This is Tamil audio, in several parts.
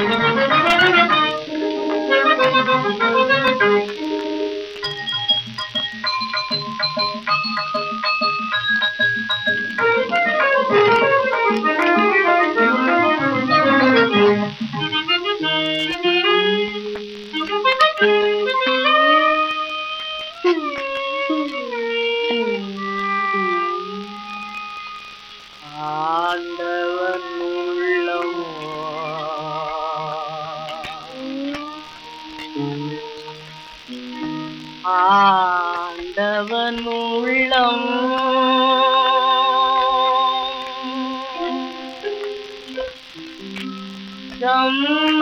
ஆண்டவன் ஆண்டவன் உள்ளம். சம்மதமாமோ.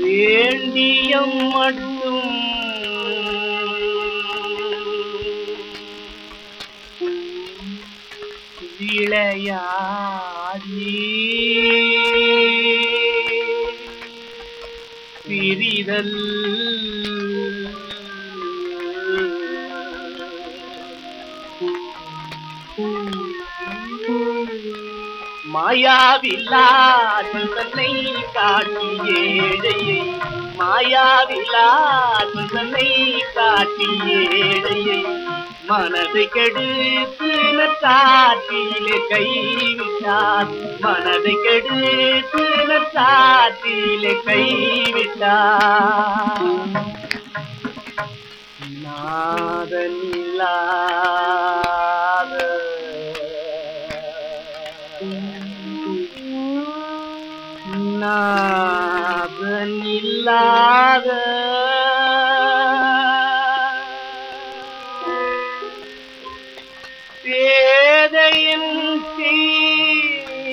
வேண்டிய மட்டும் விளையாடி பிரிதல். மாயாவில்லாத தன்னை காட்டி ஏழையை மாயாவில்லாத தன்னை காட்டி ஏழையை. மனதை கெடுத்து காற்றிலே கைவிட்டார் மனதை கெடுத்து காற்றிலே கைவிட்டார் நாதனில்லாத நாதனில்லாத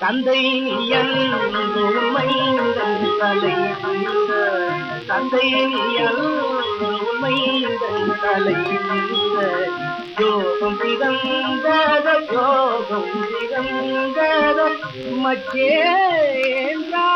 தந்தை உண்மை தலை தந்தை உண்மை தலை யோகம் பிறந்தத யோகம் பிறந்தத மச்சேந்திரா